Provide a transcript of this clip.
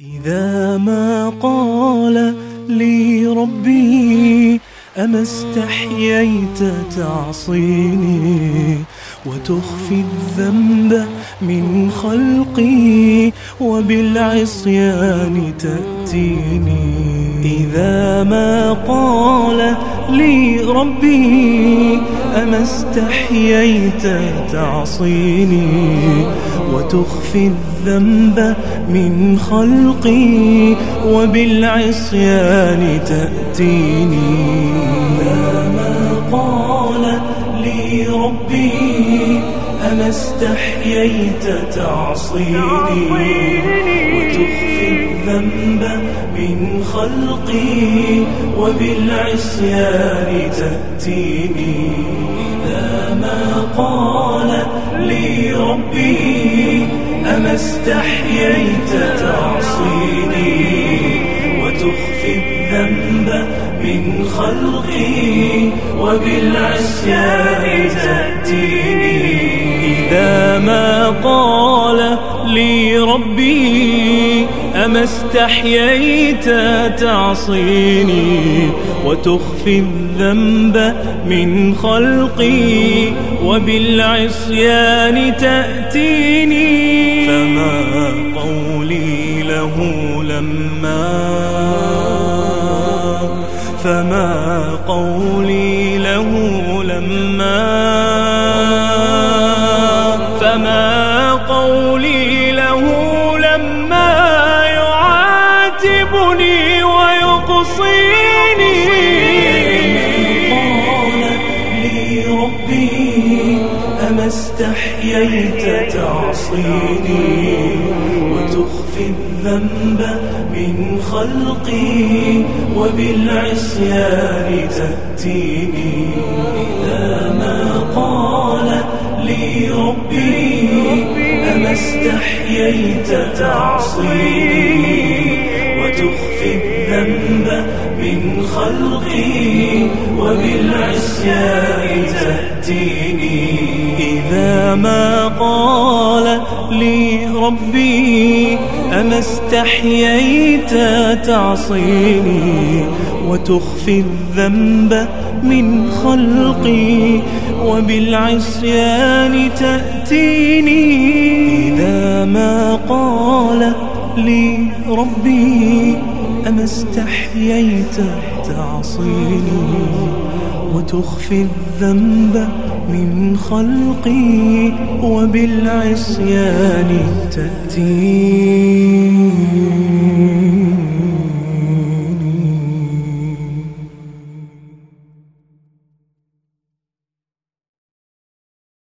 إذا ما قال لي ربي أما استحييت تعصيني وتخفي الذنب من خلقي وبالعصيان تأتيني؟ إذا ما قال لي ربي أما استحييت تعصيني وتخفي الذنب من خلقي وبالعصيان تأتيني؟ استحييت تعصيني وتخفي الذنب من خلقي وبالعصيان تأتيني. إذا ما قال لي ربي أما استحييت تعصيني وتخفي الذنب من خلقي وبالعصيان تأتيني. إذا ما قال لي ربي أما استحييت تعصيني؟ وتخفي الذنب من خلقي وبالعصيان تأتيني. فما قولي له لما فما قولي له لما فما قولي له لما يعاتبني ويقصيني. قال لي ربي أما استحييت تعصيني وتخفي الذنب من خلقي وبالعصيان تأتيني. إذا ما قال لي ربي أما استحييت تعصيني وتخفي الذنب من خلقي وبالعصيان تأتيني. إذا ما قال لي ربي أما استحييت تعصيني. وتخفي الذنب من خلقي وبالعصيان تأتيني. إذا ما قال لي ربي أما استحييت تعصيني وتخفي الذنب من خلقي وبالعصيان تأتيني.